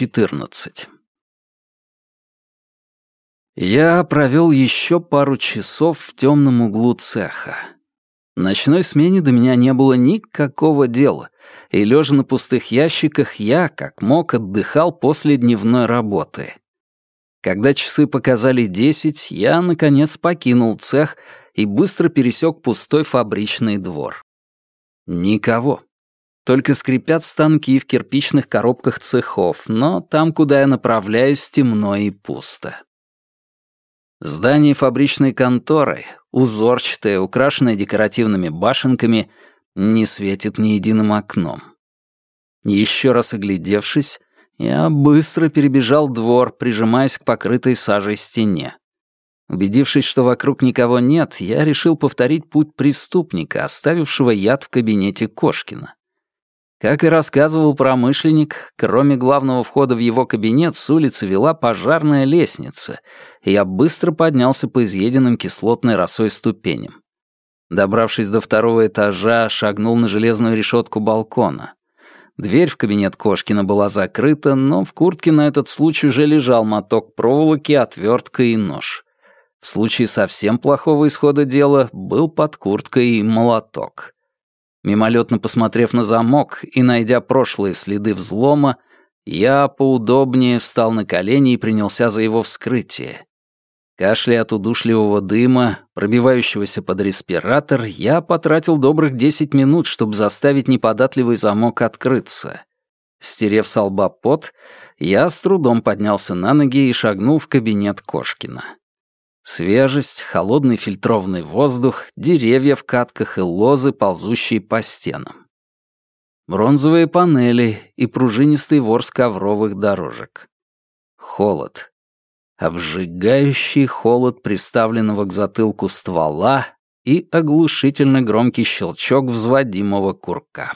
14. Я провел еще пару часов в темном углу цеха. Ночной смене до меня не было никакого дела, и, лежа на пустых ящиках, я, как мог, отдыхал после дневной работы. Когда часы показали десять, я, наконец, покинул цех и быстро пересек пустой фабричный двор. Никого. Только скрипят станки в кирпичных коробках цехов, но там, куда я направляюсь, темно и пусто. Здание фабричной конторы, узорчатое, украшенное декоративными башенками, не светит ни единым окном. Еще раз оглядевшись, я быстро перебежал двор, прижимаясь к покрытой сажей стене. Убедившись, что вокруг никого нет, я решил повторить путь преступника, оставившего яд в кабинете Кошкина. Как и рассказывал промышленник, кроме главного входа в его кабинет с улицы вела пожарная лестница, и я быстро поднялся по изъеденным кислотной росой ступеням. Добравшись до второго этажа, шагнул на железную решетку балкона. Дверь в кабинет Кошкина была закрыта, но в куртке на этот случай уже лежал моток проволоки, отвертка и нож. В случае совсем плохого исхода дела был под курткой молоток. Мимолетно посмотрев на замок и найдя прошлые следы взлома, я поудобнее встал на колени и принялся за его вскрытие. Кашляя от удушливого дыма, пробивающегося под респиратор, я потратил добрых десять минут, чтобы заставить неподатливый замок открыться. Стерев с лба пот, я с трудом поднялся на ноги и шагнул в кабинет Кошкина. Свежесть, холодный фильтрованный воздух, деревья в катках и лозы, ползущие по стенам. Бронзовые панели и пружинистый ворс ковровых дорожек. Холод. Обжигающий холод приставленного к затылку ствола и оглушительно громкий щелчок взводимого курка.